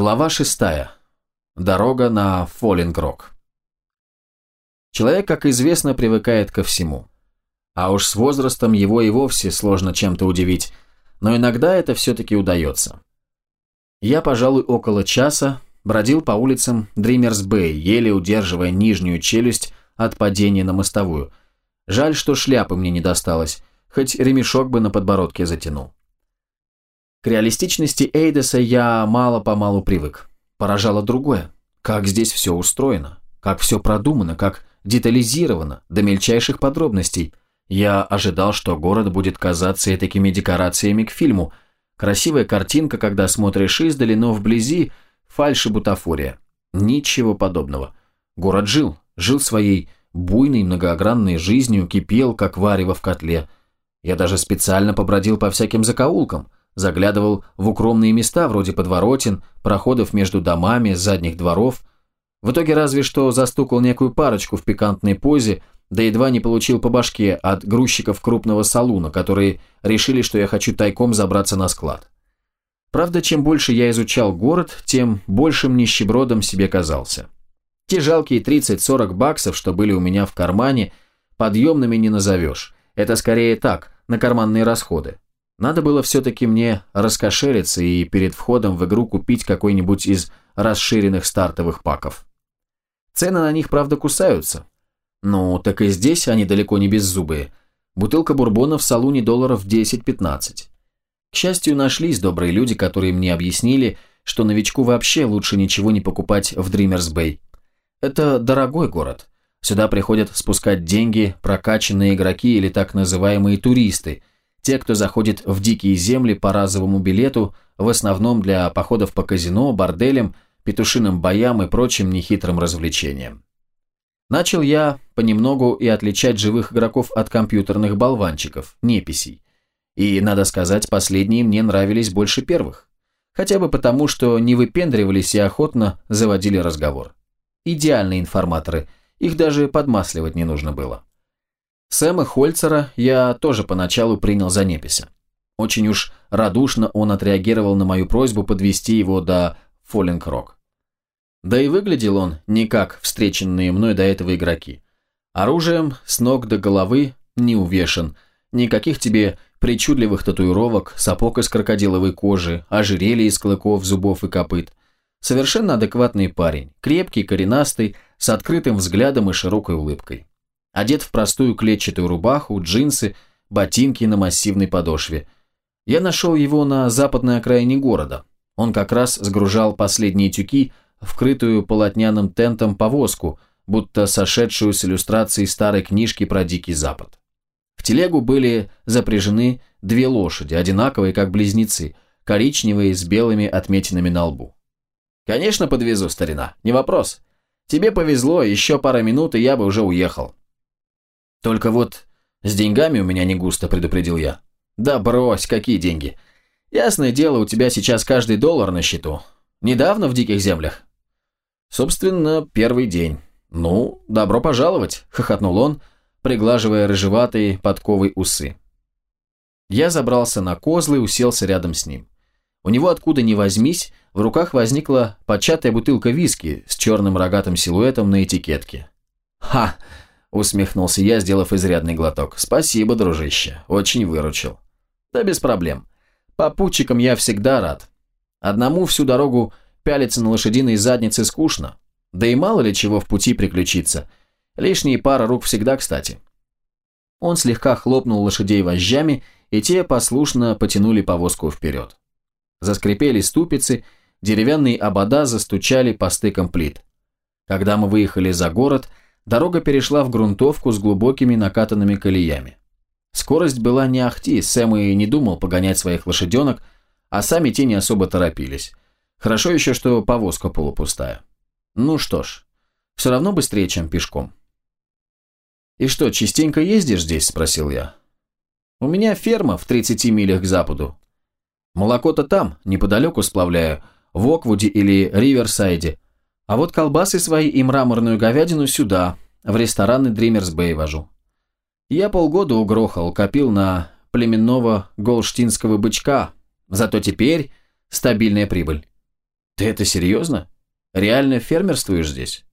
Глава шестая. Дорога на Фоллингрок. Человек, как известно, привыкает ко всему. А уж с возрастом его и вовсе сложно чем-то удивить, но иногда это все-таки удается. Я, пожалуй, около часа бродил по улицам Дримерс-Бэй, еле удерживая нижнюю челюсть от падения на мостовую. Жаль, что шляпы мне не досталось, хоть ремешок бы на подбородке затянул. К реалистичности Эйдеса я мало-помалу привык. Поражало другое. Как здесь все устроено, как все продумано, как детализировано, до мельчайших подробностей. Я ожидал, что город будет казаться такими декорациями к фильму. Красивая картинка, когда смотришь издали, но вблизи фальшь и бутафория. Ничего подобного. Город жил, жил своей буйной многогранной жизнью, кипел, как варево в котле. Я даже специально побродил по всяким закоулкам – заглядывал в укромные места вроде подворотен, проходов между домами, задних дворов. В итоге разве что застукал некую парочку в пикантной позе, да едва не получил по башке от грузчиков крупного салуна, которые решили, что я хочу тайком забраться на склад. Правда, чем больше я изучал город, тем большим нищебродом себе казался. Те жалкие 30-40 баксов, что были у меня в кармане, подъемными не назовешь. Это скорее так, на карманные расходы. Надо было все-таки мне раскошелиться и перед входом в игру купить какой-нибудь из расширенных стартовых паков. Цены на них, правда, кусаются. Ну, так и здесь они далеко не беззубые. Бутылка бурбона в салуне долларов 10-15. К счастью, нашлись добрые люди, которые мне объяснили, что новичку вообще лучше ничего не покупать в Дримерс Бэй. Это дорогой город. Сюда приходят спускать деньги прокачанные игроки или так называемые туристы – те, кто заходит в дикие земли по разовому билету, в основном для походов по казино, борделям, петушиным боям и прочим нехитрым развлечениям. Начал я понемногу и отличать живых игроков от компьютерных болванчиков, неписей. И, надо сказать, последние мне нравились больше первых. Хотя бы потому, что не выпендривались и охотно заводили разговор. Идеальные информаторы, их даже подмасливать не нужно было. Сэма Хольцера я тоже поначалу принял за непися. Очень уж радушно он отреагировал на мою просьбу подвести его до Фоллинг-Рок. Да и выглядел он не как встреченные мной до этого игроки. Оружием с ног до головы не увешан, никаких тебе причудливых татуировок, сапог из крокодиловой кожи, ожерелья из клыков, зубов и копыт. Совершенно адекватный парень, крепкий, коренастый, с открытым взглядом и широкой улыбкой. Одет в простую клетчатую рубаху, джинсы, ботинки на массивной подошве. Я нашел его на западной окраине города. Он как раз сгружал последние тюки в крытую полотняным тентом повозку, будто сошедшую с иллюстрацией старой книжки про Дикий Запад. В телегу были запряжены две лошади, одинаковые, как близнецы, коричневые с белыми отметинами на лбу. «Конечно, подвезу, старина, не вопрос. Тебе повезло, еще пара минут, и я бы уже уехал. Только вот с деньгами у меня не густо, предупредил я. Да брось, какие деньги? Ясное дело, у тебя сейчас каждый доллар на счету. Недавно в диких землях? Собственно, первый день. Ну, добро пожаловать, хохотнул он, приглаживая рыжеватые подковой усы. Я забрался на козлы и уселся рядом с ним. У него откуда ни возьмись, в руках возникла початая бутылка виски с черным рогатым силуэтом на этикетке. «Ха! Усмехнулся я, сделав изрядный глоток. Спасибо, дружище, очень выручил. Да без проблем. Попутчикам я всегда рад. Одному всю дорогу пялиться на лошадиной заднице скучно. Да и мало ли чего в пути приключиться. Лишние пара рук всегда кстати. Он слегка хлопнул лошадей вожжами, и те послушно потянули повозку вперед. Заскрипели ступицы, деревянные обода застучали по стыкам плит. Когда мы выехали за город, Дорога перешла в грунтовку с глубокими накатанными колеями. Скорость была не ахти, Сэм и не думал погонять своих лошаденок, а сами те не особо торопились. Хорошо еще, что повозка полупустая. Ну что ж, все равно быстрее, чем пешком. «И что, частенько ездишь здесь?» – спросил я. «У меня ферма в 30 милях к западу. Молоко-то там, неподалеку сплавляю, в Оквуде или Риверсайде, а вот колбасы свои и мраморную говядину сюда, в рестораны Дримерс Бэй вожу. Я полгода угрохал, копил на племенного голштинского бычка, зато теперь стабильная прибыль. «Ты это серьезно? Реально фермерствуешь здесь?»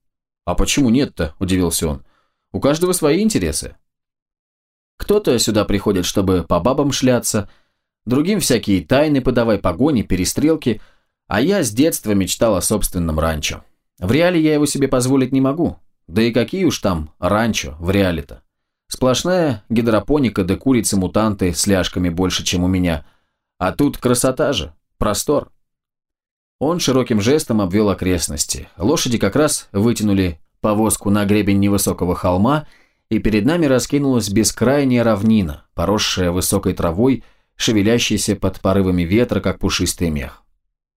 «А почему нет-то?» – удивился он. «У каждого свои интересы». Кто-то сюда приходит, чтобы по бабам шляться, другим всякие тайны подавай, погони, перестрелки, а я с детства мечтал о собственном ранчо. В реале я его себе позволить не могу. Да и какие уж там ранчо в реале-то. Сплошная гидропоника да курицы-мутанты с ляжками больше, чем у меня. А тут красота же, простор. Он широким жестом обвел окрестности. Лошади как раз вытянули повозку на гребень невысокого холма, и перед нами раскинулась бескрайняя равнина, поросшая высокой травой, шевелящейся под порывами ветра, как пушистый мех.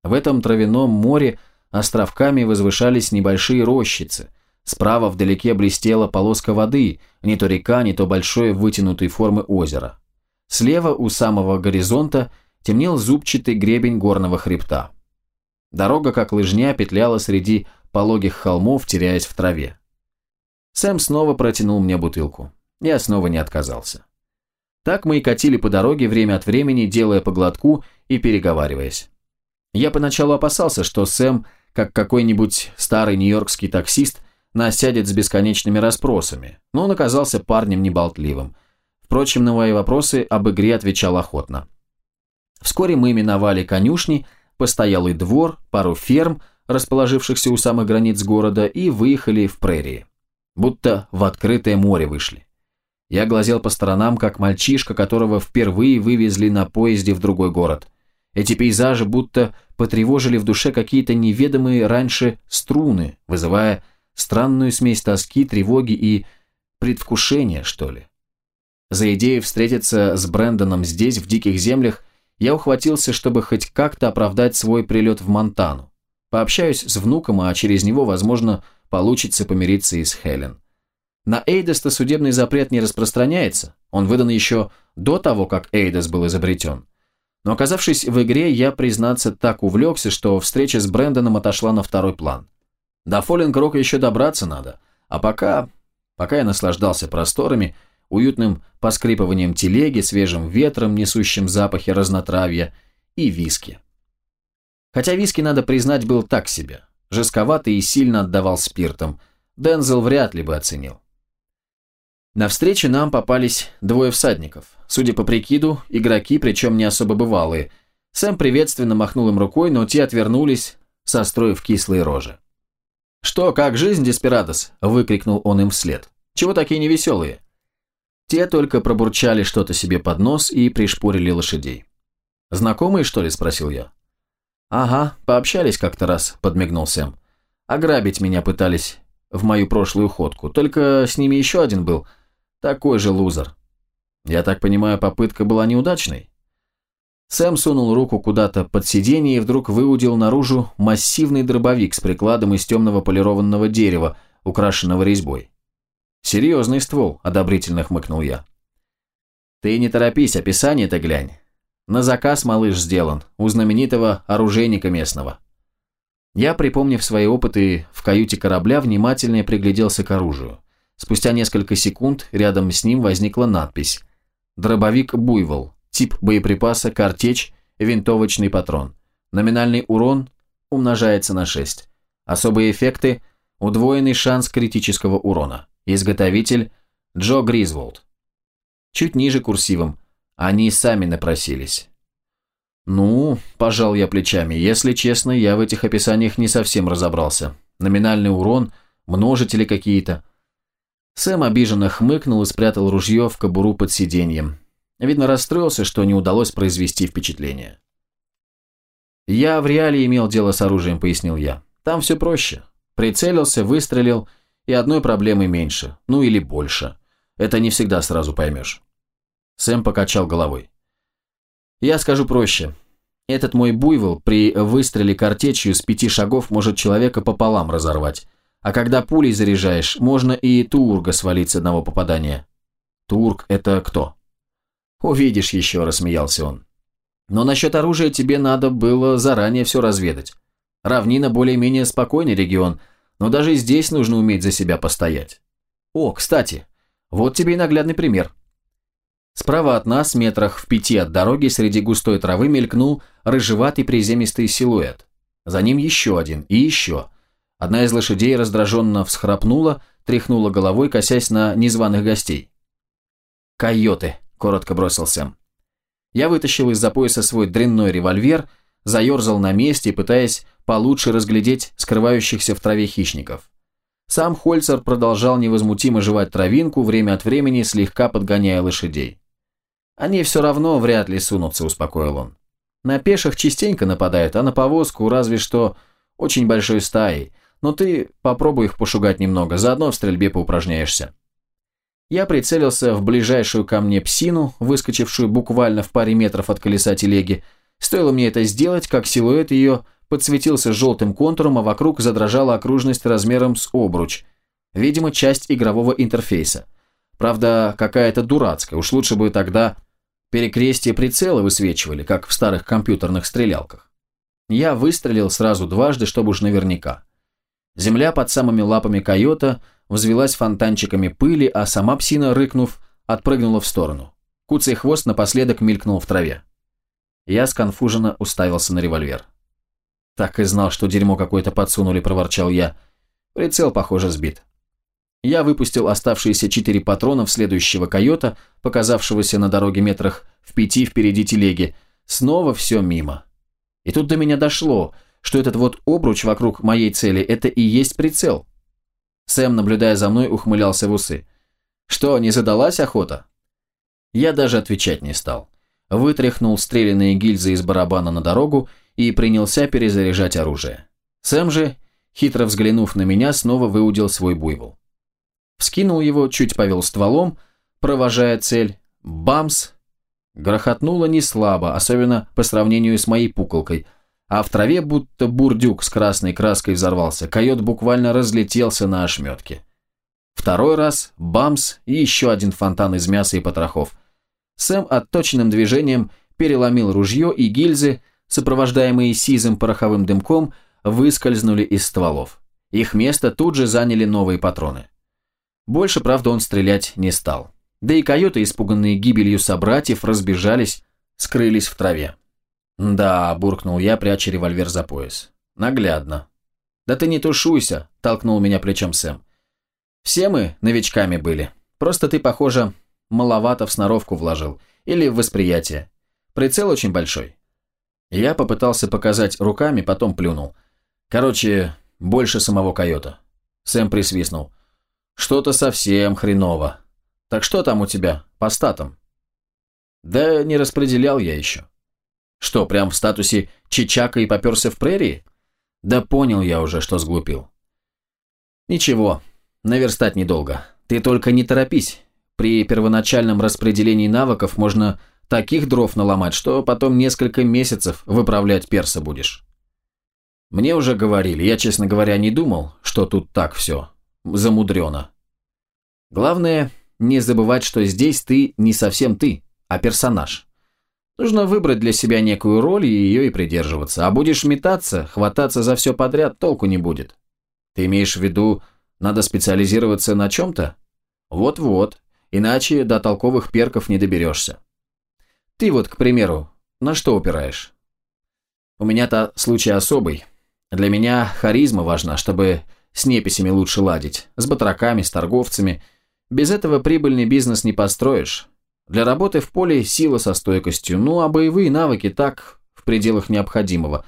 В этом травяном море островками возвышались небольшие рощицы. Справа вдалеке блестела полоска воды, не то река, не то большое вытянутой формы озеро. Слева у самого горизонта темнел зубчатый гребень горного хребта. Дорога, как лыжня, петляла среди пологих холмов, теряясь в траве. Сэм снова протянул мне бутылку. Я снова не отказался. Так мы и катили по дороге время от времени, делая по глотку и переговариваясь. Я поначалу опасался, что Сэм, как какой-нибудь старый нью-йоркский таксист, насядет с бесконечными расспросами, но он оказался парнем неболтливым. Впрочем, на мои вопросы об игре отвечал охотно. Вскоре мы миновали конюшни, постоялый двор, пару ферм, расположившихся у самых границ города, и выехали в прерии. Будто в открытое море вышли. Я глазел по сторонам, как мальчишка, которого впервые вывезли на поезде в другой город. Эти пейзажи будто потревожили в душе какие-то неведомые раньше струны, вызывая странную смесь тоски, тревоги и предвкушения, что ли. За идею встретиться с Брэндоном здесь, в диких землях, я ухватился, чтобы хоть как-то оправдать свой прилет в Монтану. Пообщаюсь с внуком, а через него, возможно, получится помириться и с Хелен. На Эйдеста судебный запрет не распространяется, он выдан еще до того, как Эйдес был изобретен. Но оказавшись в игре, я, признаться, так увлекся, что встреча с Брэндоном отошла на второй план. До Фоллинг-Рока еще добраться надо, а пока... Пока я наслаждался просторами, уютным поскрипыванием телеги, свежим ветром, несущим запахи разнотравья и виски. Хотя виски, надо признать, был так себе. Жестковатый и сильно отдавал спиртом. Дензел вряд ли бы оценил. На встрече нам попались двое всадников. Судя по прикиду, игроки, причем не особо бывалые. Сэм приветственно махнул им рукой, но те отвернулись, состроив кислые рожи. «Что, как жизнь, Деспирадос?» – выкрикнул он им вслед. «Чего такие невеселые?» Те только пробурчали что-то себе под нос и пришпорили лошадей. «Знакомые, что ли?» – спросил я. «Ага, пообщались как-то раз», – подмигнул Сэм. «Ограбить меня пытались в мою прошлую ходку, только с ними еще один был, такой же лузер. Я так понимаю, попытка была неудачной?» Сэм сунул руку куда-то под сиденье и вдруг выудил наружу массивный дробовик с прикладом из темного полированного дерева, украшенного резьбой. «Серьезный ствол», – одобрительно хмыкнул я. «Ты не торопись, описание-то глянь. На заказ малыш сделан, у знаменитого оружейника местного». Я, припомнив свои опыты в каюте корабля, внимательно пригляделся к оружию. Спустя несколько секунд рядом с ним возникла надпись «Дробовик Буйвол. Тип боеприпаса – картечь, винтовочный патрон. Номинальный урон умножается на 6. Особые эффекты – удвоенный шанс критического урона. Изготовитель – Джо Гризволд. Чуть ниже курсивом. Они сами напросились. Ну, пожал я плечами. Если честно, я в этих описаниях не совсем разобрался. Номинальный урон, множители какие-то. Сэм обиженно хмыкнул и спрятал ружье в кобуру под сиденьем. Видно, расстроился, что не удалось произвести впечатление. «Я в реале имел дело с оружием», — пояснил я. «Там все проще. Прицелился, выстрелил, и одной проблемы меньше, ну или больше. Это не всегда сразу поймешь. Сэм покачал головой. Я скажу проще. Этот мой буйвол при выстреле картечью с пяти шагов может человека пополам разорвать. А когда пулей заряжаешь, можно и турга свалить с одного попадания. Тург – это кто? Увидишь еще, рассмеялся он. Но насчет оружия тебе надо было заранее все разведать. Равнина более-менее спокойный регион – но даже здесь нужно уметь за себя постоять. О, кстати, вот тебе и наглядный пример. Справа от нас, метрах в пяти от дороги, среди густой травы мелькнул рыжеватый приземистый силуэт. За ним еще один и еще. Одна из лошадей раздраженно всхрапнула, тряхнула головой, косясь на незваных гостей. «Койоты», — коротко бросил Сэм. Я вытащил из-за пояса свой дрянной револьвер, заерзал на месте, пытаясь получше разглядеть скрывающихся в траве хищников. Сам Хольцер продолжал невозмутимо жевать травинку, время от времени слегка подгоняя лошадей. «Они все равно вряд ли сунутся», – успокоил он. «На пеших частенько нападают, а на повозку разве что очень большой стаей. Но ты попробуй их пошугать немного, заодно в стрельбе поупражняешься». Я прицелился в ближайшую ко мне псину, выскочившую буквально в паре метров от колеса телеги. Стоило мне это сделать, как силуэт ее подсветился желтым контуром, а вокруг задрожала окружность размером с обруч. Видимо, часть игрового интерфейса. Правда, какая-то дурацкая, уж лучше бы тогда перекрестие прицела высвечивали, как в старых компьютерных стрелялках. Я выстрелил сразу дважды, чтобы уж наверняка. Земля под самыми лапами койота взвелась фонтанчиками пыли, а сама псина, рыкнув, отпрыгнула в сторону. Куцый хвост напоследок мелькнул в траве. Я сконфуженно уставился на револьвер. «Так и знал, что дерьмо какое-то подсунули», – проворчал я. Прицел, похоже, сбит. Я выпустил оставшиеся четыре патрона в следующего койота, показавшегося на дороге метрах в пяти впереди телеги. Снова все мимо. И тут до меня дошло, что этот вот обруч вокруг моей цели – это и есть прицел. Сэм, наблюдая за мной, ухмылялся в усы. «Что, не задалась охота?» Я даже отвечать не стал. Вытряхнул стрелянные гильзы из барабана на дорогу и принялся перезаряжать оружие. Сэм же, хитро взглянув на меня, снова выудил свой буйвол. Вскинул его, чуть повел стволом, провожая цель. Бамс! Грохотнуло не слабо, особенно по сравнению с моей пуколкой, а в траве будто бурдюк с красной краской взорвался, койот буквально разлетелся на ошметки. Второй раз бамс и еще один фонтан из мяса и потрохов. Сэм отточенным движением переломил ружье и гильзы, сопровождаемые сизым пороховым дымком, выскользнули из стволов. Их место тут же заняли новые патроны. Больше, правда, он стрелять не стал. Да и койоты, испуганные гибелью собратьев, разбежались, скрылись в траве. «Да», – буркнул я, пряча револьвер за пояс. «Наглядно». «Да ты не тушуйся», – толкнул меня плечом Сэм. «Все мы новичками были. Просто ты, похоже, маловато в сноровку вложил. Или в восприятие. Прицел очень большой. Я попытался показать руками, потом плюнул. Короче, больше самого койота. Сэм присвистнул. Что-то совсем хреново. Так что там у тебя по статам? Да не распределял я еще. Что, прям в статусе чичака и поперся в прерии? Да понял я уже, что сглупил. Ничего, наверстать недолго. Ты только не торопись. При первоначальном распределении навыков можно Таких дров наломать, что потом несколько месяцев выправлять перса будешь. Мне уже говорили, я, честно говоря, не думал, что тут так все замудрено. Главное, не забывать, что здесь ты не совсем ты, а персонаж. Нужно выбрать для себя некую роль и ее и придерживаться. А будешь метаться, хвататься за все подряд, толку не будет. Ты имеешь в виду, надо специализироваться на чем-то? Вот-вот, иначе до толковых перков не доберешься. Ты вот, к примеру, на что упираешь? У меня-то случай особый. Для меня харизма важна, чтобы с неписями лучше ладить, с батраками, с торговцами. Без этого прибыльный бизнес не построишь. Для работы в поле сила со стойкостью, ну а боевые навыки так, в пределах необходимого.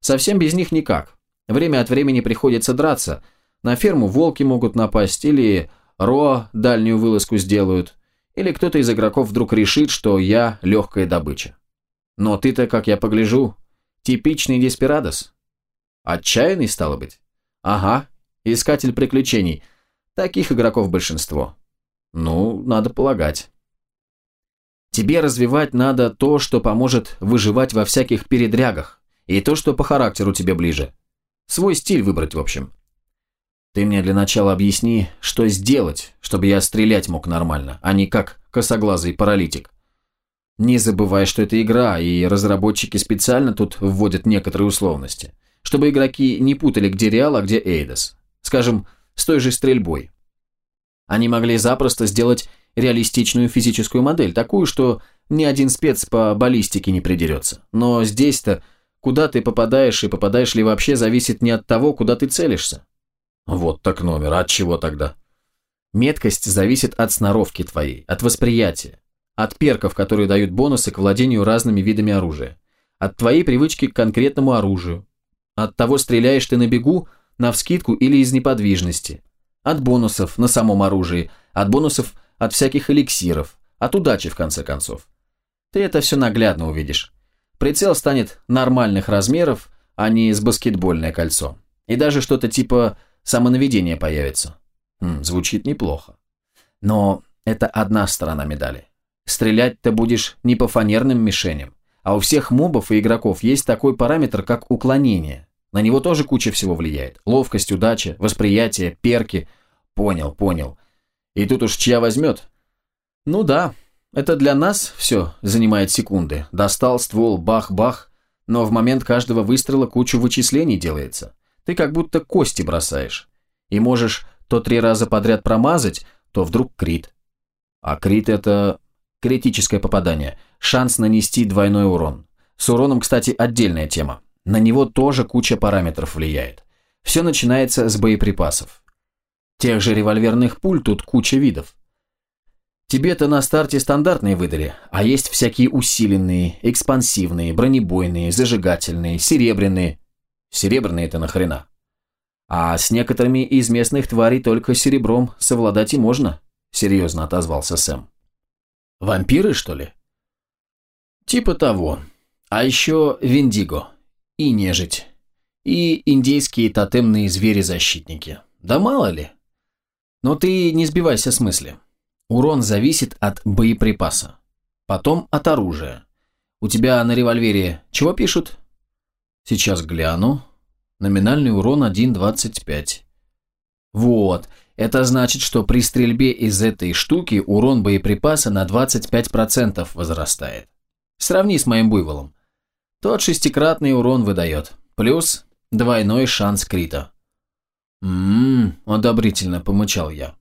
Совсем без них никак. Время от времени приходится драться. На ферму волки могут напасть или Роа дальнюю вылазку сделают. Или кто-то из игроков вдруг решит, что я легкая добыча. Но ты-то, как я погляжу, типичный Деспирадос. Отчаянный, стало быть? Ага, искатель приключений. Таких игроков большинство. Ну, надо полагать. Тебе развивать надо то, что поможет выживать во всяких передрягах, и то, что по характеру тебе ближе. Свой стиль выбрать, в общем. Ты мне для начала объясни, что сделать, чтобы я стрелять мог нормально, а не как косоглазый паралитик. Не забывай, что это игра, и разработчики специально тут вводят некоторые условности, чтобы игроки не путали, где Реал, а где Эйдос. Скажем, с той же стрельбой. Они могли запросто сделать реалистичную физическую модель, такую, что ни один спец по баллистике не придерется. Но здесь-то Куда ты попадаешь и попадаешь ли вообще, зависит не от того, куда ты целишься. Вот так номер, от чего тогда? Меткость зависит от сноровки твоей, от восприятия, от перков, которые дают бонусы к владению разными видами оружия, от твоей привычки к конкретному оружию, от того, стреляешь ты на бегу, на вскидку или из неподвижности, от бонусов на самом оружии, от бонусов от всяких эликсиров, от удачи в конце концов. Ты это все наглядно увидишь. Прицел станет нормальных размеров, а не с баскетбольное кольцо. И даже что-то типа самонаведения появится. Хм, звучит неплохо. Но это одна сторона медали. Стрелять ты будешь не по фанерным мишеням, а у всех мобов и игроков есть такой параметр, как уклонение. На него тоже куча всего влияет. Ловкость, удача, восприятие, перки. Понял, понял. И тут уж чья возьмет? Ну да, это для нас все занимает секунды. Достал ствол, бах-бах, но в момент каждого выстрела кучу вычислений делается. Ты как будто кости бросаешь. И можешь то три раза подряд промазать, то вдруг крит. А крит это критическое попадание, шанс нанести двойной урон. С уроном, кстати, отдельная тема. На него тоже куча параметров влияет. Все начинается с боеприпасов. Тех же револьверных пуль тут куча видов. Тебе-то на старте стандартные выдали, а есть всякие усиленные, экспансивные, бронебойные, зажигательные, серебряные. Серебряные это нахрена? А с некоторыми из местных тварей только серебром совладать и можно, серьезно отозвался Сэм. Вампиры, что ли? Типа того. А еще Виндиго. И нежить. И индейские тотемные звери-защитники. Да мало ли. Но ты не сбивайся с мысли. Урон зависит от боеприпаса. Потом от оружия. У тебя на револьвере чего пишут? Сейчас гляну. Номинальный урон 1.25. Вот, это значит, что при стрельбе из этой штуки урон боеприпаса на 25% возрастает. Сравни с моим буйволом. Тот шестикратный урон выдает, плюс двойной шанс крита. «Ммм», – одобрительно помычал я.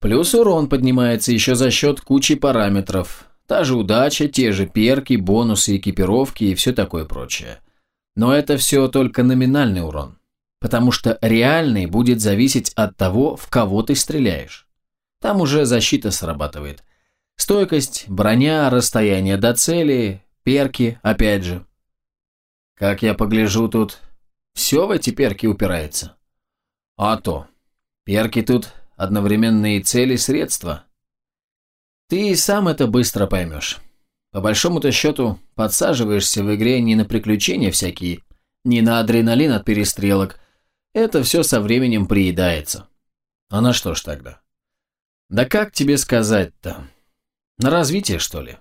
Плюс урон поднимается еще за счет кучи параметров. Та же удача, те же перки, бонусы, экипировки и все такое прочее. Но это все только номинальный урон, потому что реальный будет зависеть от того, в кого ты стреляешь. Там уже защита срабатывает. Стойкость, броня, расстояние до цели, перки, опять же. Как я погляжу, тут все в эти перки упирается. А то. Перки тут одновременные цели и средства. Ты и сам это быстро поймешь. По большому-то счету, подсаживаешься в игре не на приключения всякие, не на адреналин от перестрелок. Это все со временем приедается. А на что ж тогда? Да как тебе сказать-то? На развитие, что ли?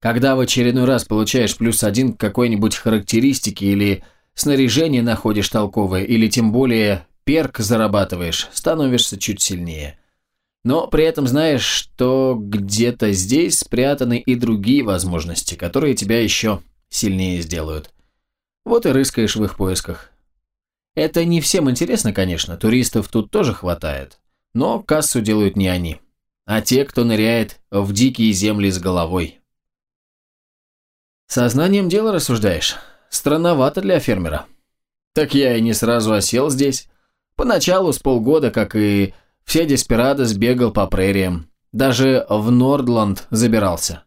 Когда в очередной раз получаешь плюс один к какой-нибудь характеристике или снаряжение находишь толковое, или тем более перк зарабатываешь, становишься чуть сильнее. Но при этом знаешь, что где-то здесь спрятаны и другие возможности, которые тебя еще сильнее сделают. Вот и рыскаешь в их поисках. Это не всем интересно, конечно, туристов тут тоже хватает. Но кассу делают не они, а те, кто ныряет в дикие земли с головой. Сознанием дела рассуждаешь? Странновато для фермера. Так я и не сразу осел здесь. Поначалу с полгода, как и все Деспирадос бегал по прериям. Даже в Нордланд забирался.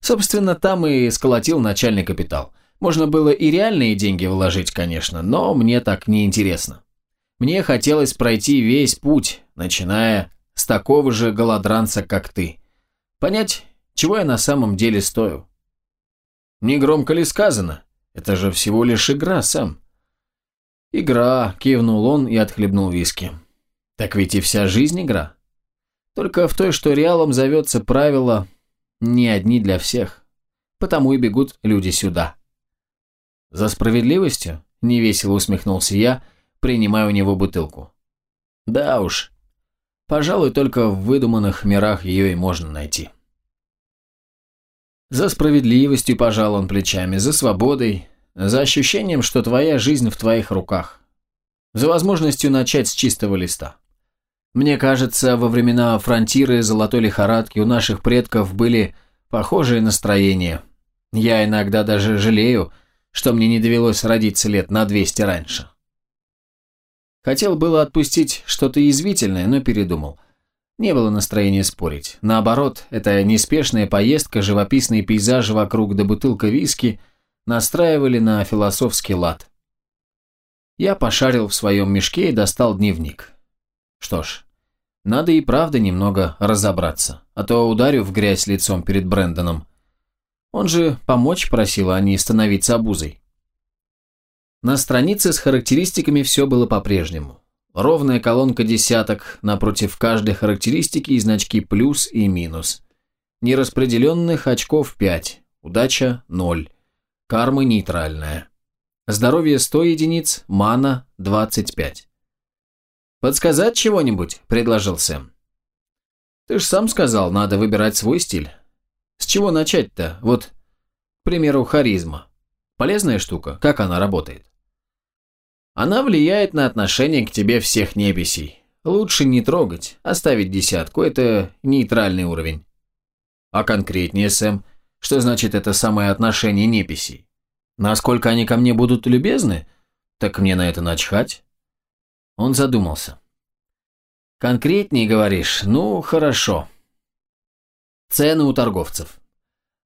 Собственно, там и сколотил начальный капитал. Можно было и реальные деньги вложить, конечно, но мне так не интересно. Мне хотелось пройти весь путь, начиная с такого же голодранца, как ты. Понять, чего я на самом деле стою. Не громко ли сказано? Это же всего лишь игра, Сэм. Игра, кивнул он и отхлебнул виски. Так ведь и вся жизнь игра. Только в той, что реалом зовется правило не одни для всех. Потому и бегут люди сюда. За справедливостью? Невесело усмехнулся я, принимая у него бутылку. Да уж. Пожалуй, только в выдуманных мирах ее и можно найти. За справедливостью пожал он плечами, за свободой, за ощущением, что твоя жизнь в твоих руках. За возможностью начать с чистого листа. Мне кажется, во времена фронтиры золотой лихорадки у наших предков были похожие настроения. Я иногда даже жалею, что мне не довелось родиться лет на 200 раньше. Хотел было отпустить что-то язвительное, но передумал. Не было настроения спорить. Наоборот, эта неспешная поездка, живописные пейзажи вокруг да бутылка виски настраивали на философский лад. Я пошарил в своем мешке и достал дневник. Что ж, надо и правда немного разобраться, а то ударю в грязь лицом перед Брэндоном. Он же помочь просил, а не становиться обузой. На странице с характеристиками все было по-прежнему. Ровная колонка десяток, напротив каждой характеристики и значки плюс и минус. Нераспределенных очков 5, удача 0, карма нейтральная. Здоровье 100 единиц, мана 25. «Подсказать чего-нибудь?» – предложил Сэм. «Ты ж сам сказал, надо выбирать свой стиль. С чего начать-то? Вот, к примеру, харизма. Полезная штука, как она работает?» Она влияет на отношение к тебе всех неписей. Лучше не трогать, оставить десятку, это нейтральный уровень. А конкретнее, Сэм, что значит это самое отношение неписей? Насколько они ко мне будут любезны, так мне на это начхать. Он задумался. Конкретнее говоришь, ну, хорошо. Цены у торговцев.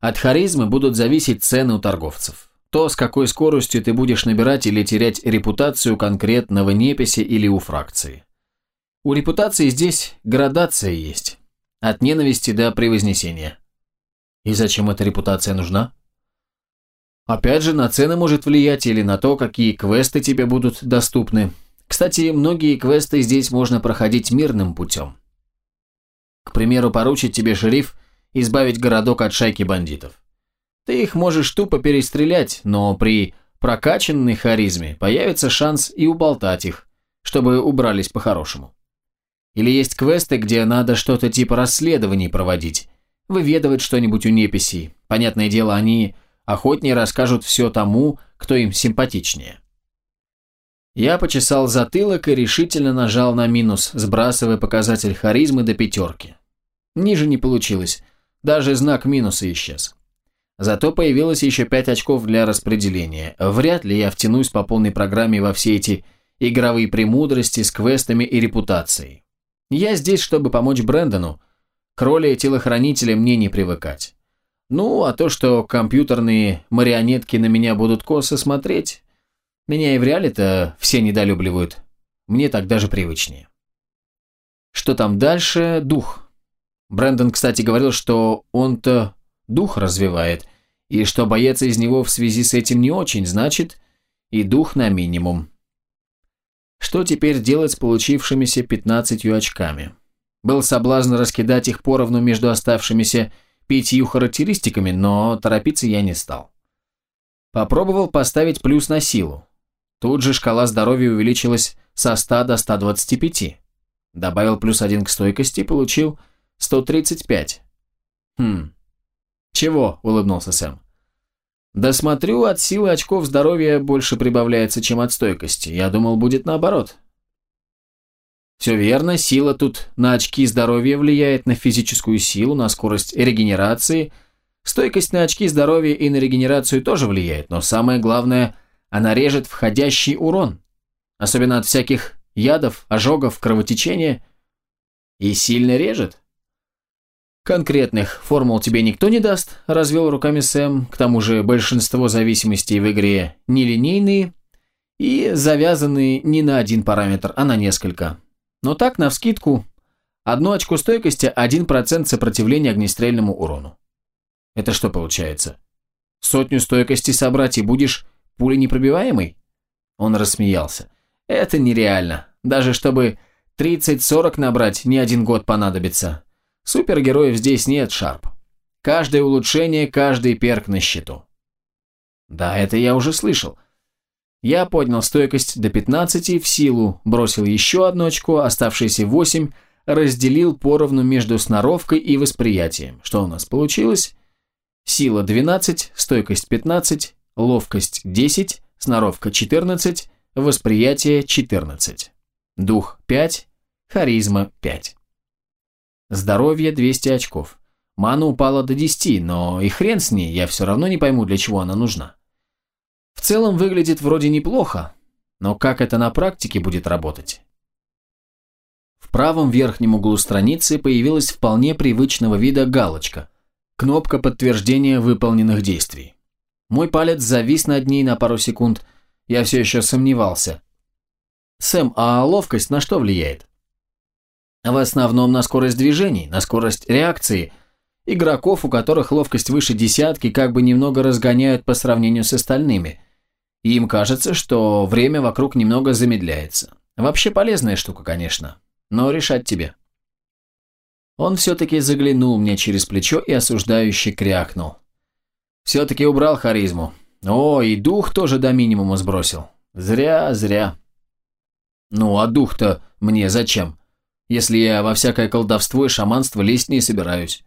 От харизмы будут зависеть цены у торговцев. То, с какой скоростью ты будешь набирать или терять репутацию конкретного неписи или у фракции. У репутации здесь градация есть. От ненависти до превознесения. И зачем эта репутация нужна? Опять же, на цены может влиять или на то, какие квесты тебе будут доступны. Кстати, многие квесты здесь можно проходить мирным путем. К примеру, поручить тебе шериф избавить городок от шайки бандитов. Ты их можешь тупо перестрелять, но при прокачанной харизме появится шанс и уболтать их, чтобы убрались по-хорошему. Или есть квесты, где надо что-то типа расследований проводить, выведывать что-нибудь у неписей. Понятное дело, они охотнее расскажут все тому, кто им симпатичнее. Я почесал затылок и решительно нажал на минус, сбрасывая показатель харизмы до пятерки. Ниже не получилось, даже знак минуса исчез. Зато появилось еще 5 очков для распределения. Вряд ли я втянусь по полной программе во все эти игровые премудрости с квестами и репутацией. Я здесь, чтобы помочь Брэндону. Роли телохранителя мне не привыкать. Ну, а то, что компьютерные марионетки на меня будут косо смотреть, меня и в реале-то все недолюбливают. Мне так даже привычнее. Что там дальше? Дух. Брэндон, кстати, говорил, что он-то дух развивает, и что боец из него в связи с этим не очень, значит, и дух на минимум. Что теперь делать с получившимися 15 очками? Был соблазн раскидать их поровну между оставшимися пятью характеристиками, но торопиться я не стал. Попробовал поставить плюс на силу. Тут же шкала здоровья увеличилась со 100 до 125. Добавил плюс один к стойкости, получил 135. Хм, «Чего?» – улыбнулся Сэм. «Да смотрю, от силы очков здоровья больше прибавляется, чем от стойкости. Я думал, будет наоборот». Все верно, сила тут на очки здоровья влияет на физическую силу, на скорость регенерации. Стойкость на очки здоровья и на регенерацию тоже влияет, но самое главное, она режет входящий урон. Особенно от всяких ядов, ожогов, кровотечения. И сильно режет. «Конкретных формул тебе никто не даст», – развел руками Сэм. «К тому же большинство зависимостей в игре нелинейные и завязаны не на один параметр, а на несколько. Но так, навскидку, одно очко стойкости – 1% сопротивления огнестрельному урону. Это что получается? Сотню стойкости собрать и будешь пуленепробиваемый?» Он рассмеялся. «Это нереально. Даже чтобы 30-40 набрать, не один год понадобится. Супергероев здесь нет, Шарп. Каждое улучшение, каждый перк на счету. Да, это я уже слышал. Я поднял стойкость до 15 в силу, бросил еще одно очко, оставшиеся 8, разделил поровну между сноровкой и восприятием. Что у нас получилось? Сила 12, стойкость 15, ловкость 10, сноровка 14, восприятие 14. Дух 5, харизма 5. Здоровье 200 очков. Мана упала до 10, но и хрен с ней, я все равно не пойму, для чего она нужна. В целом выглядит вроде неплохо, но как это на практике будет работать? В правом верхнем углу страницы появилась вполне привычного вида галочка, кнопка подтверждения выполненных действий. Мой палец завис над ней на пару секунд, я все еще сомневался. Сэм, а ловкость на что влияет? В основном на скорость движений, на скорость реакции. Игроков, у которых ловкость выше десятки, как бы немного разгоняют по сравнению с остальными. И им кажется, что время вокруг немного замедляется. Вообще полезная штука, конечно, но решать тебе. Он все-таки заглянул мне через плечо и осуждающе крякнул. Все-таки убрал харизму. О, и дух тоже до минимума сбросил. Зря, зря. Ну, а дух-то мне зачем? Если я во всякое колдовство и шаманство лезть не собираюсь.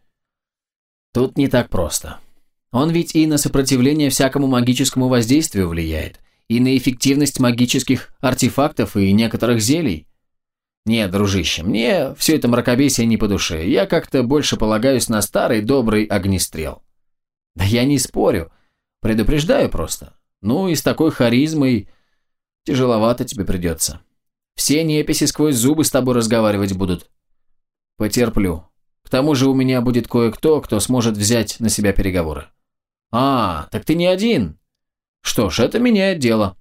Тут не так просто. Он ведь и на сопротивление всякому магическому воздействию влияет, и на эффективность магических артефактов и некоторых зелий. Нет, дружище, мне все это мракобесие не по душе. Я как-то больше полагаюсь на старый добрый огнестрел. Да я не спорю. Предупреждаю просто. Ну и с такой харизмой тяжеловато тебе придется. Все неписи сквозь зубы с тобой разговаривать будут. Потерплю. К тому же у меня будет кое-кто, кто сможет взять на себя переговоры. А, так ты не один. Что ж, это меняет дело.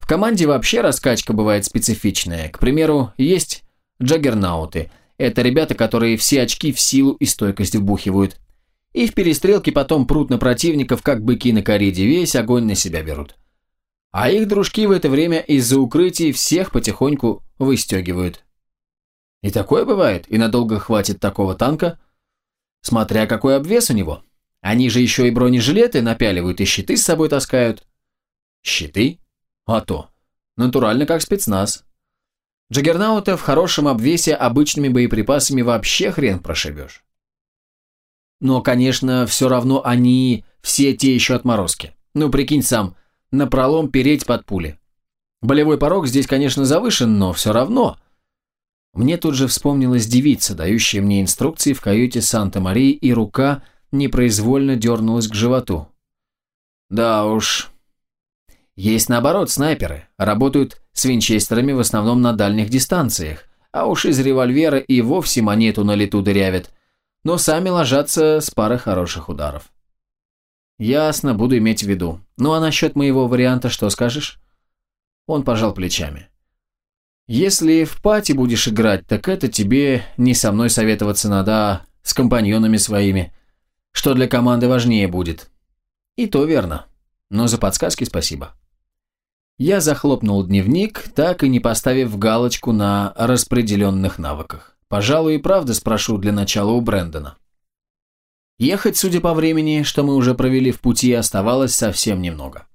В команде вообще раскачка бывает специфичная. К примеру, есть джаггернауты. Это ребята, которые все очки в силу и стойкость вбухивают. И в перестрелке потом прут на противников, как быки на кориде, весь огонь на себя берут. А их дружки в это время из-за укрытий всех потихоньку выстегивают. И такое бывает, и надолго хватит такого танка, смотря какой обвес у него. Они же еще и бронежилеты напяливают и щиты с собой таскают. Щиты? А то. Натурально как спецназ. Джаггернаута в хорошем обвесе обычными боеприпасами вообще хрен прошибешь. Но, конечно, все равно они все те еще отморозки. Ну, прикинь сам, напролом переть под пули. Болевой порог здесь, конечно, завышен, но все равно. Мне тут же вспомнилась девица, дающая мне инструкции в каюте Санта-Марии, и рука непроизвольно дернулась к животу. Да уж. Есть наоборот снайперы, работают с винчестерами в основном на дальних дистанциях, а уж из револьвера и вовсе монету на лету дырявят – но сами ложатся с пары хороших ударов. Ясно, буду иметь в виду. Ну а насчет моего варианта что скажешь? Он пожал плечами. Если в пати будешь играть, так это тебе не со мной советоваться надо, а с компаньонами своими. Что для команды важнее будет. И то верно. Но за подсказки спасибо. Я захлопнул дневник, так и не поставив галочку на распределенных навыках. Пожалуй, и правда спрошу для начала у Брэндона. Ехать, судя по времени, что мы уже провели в пути, оставалось совсем немного.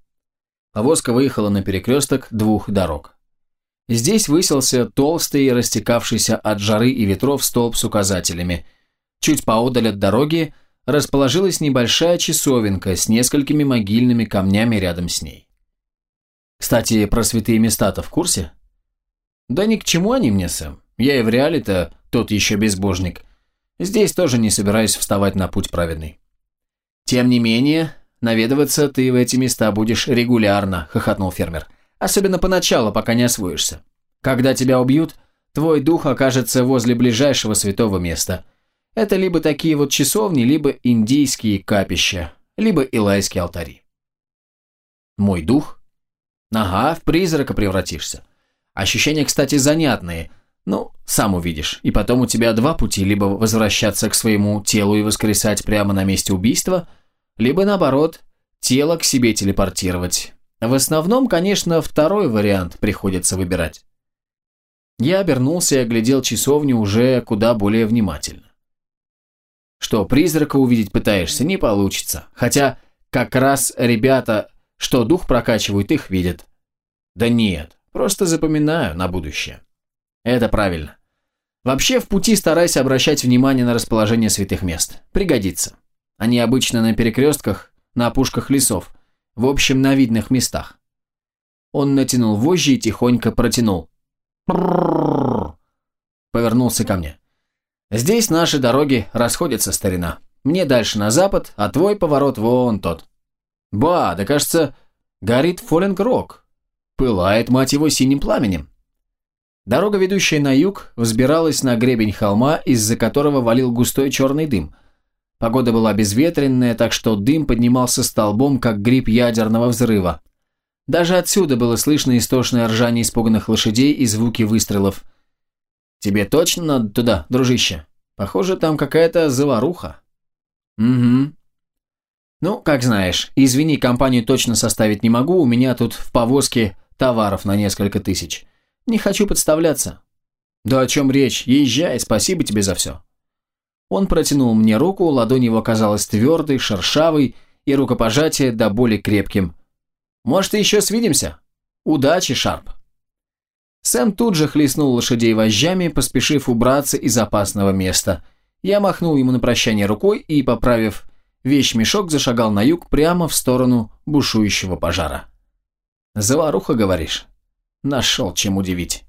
Повозка выехала на перекресток двух дорог. Здесь высился толстый, растекавшийся от жары и ветров столб с указателями. Чуть поодаль от дороги расположилась небольшая часовенка с несколькими могильными камнями рядом с ней. Кстати, про святые места-то в курсе? Да ни к чему они мне, Сэм. Я и в реале-то тот еще безбожник. Здесь тоже не собираюсь вставать на путь праведный. Тем не менее, наведываться ты в эти места будешь регулярно, хохотнул фермер. Особенно поначалу, пока не освоишься. Когда тебя убьют, твой дух окажется возле ближайшего святого места. Это либо такие вот часовни, либо индийские капища, либо илайские алтари. Мой дух? Ага, в призрака превратишься. Ощущения, кстати, занятные – ну, сам увидишь. И потом у тебя два пути, либо возвращаться к своему телу и воскресать прямо на месте убийства, либо наоборот, тело к себе телепортировать. В основном, конечно, второй вариант приходится выбирать. Я обернулся и оглядел часовню уже куда более внимательно. Что, призрака увидеть пытаешься, не получится. Хотя, как раз ребята, что дух прокачивают, их видят. Да нет, просто запоминаю на будущее. Это правильно. Вообще в пути старайся обращать внимание на расположение святых мест. Пригодится. Они обычно на перекрестках, на опушках лесов, в общем, на видных местах. Он натянул вожжи и тихонько протянул. Повернулся ко мне. Здесь наши дороги расходятся, старина. Мне дальше на запад, а твой поворот вон тот. Ба, да кажется, Горит Фоленг-Рок. Пылает, мать его, синим пламенем. Дорога, ведущая на юг, взбиралась на гребень холма, из-за которого валил густой черный дым. Погода была безветренная, так что дым поднимался столбом, как гриб ядерного взрыва. Даже отсюда было слышно истошное ржание испуганных лошадей и звуки выстрелов. «Тебе точно надо туда, дружище? Похоже, там какая-то заваруха». «Угу». «Ну, как знаешь. Извини, компанию точно составить не могу, у меня тут в повозке товаров на несколько тысяч». Не хочу подставляться. Да о чем речь? Езжай, спасибо тебе за все. Он протянул мне руку, ладонь его оказалась твердой, шершавой, и рукопожатие до боли крепким. Может, еще свидимся? Удачи, Шарп. Сэм тут же хлестнул лошадей вожжами, поспешив убраться из опасного места. Я махнул ему на прощание рукой и, поправив вещмешок, зашагал на юг прямо в сторону бушующего пожара. «Заваруха, говоришь?» Нашел чем удивить.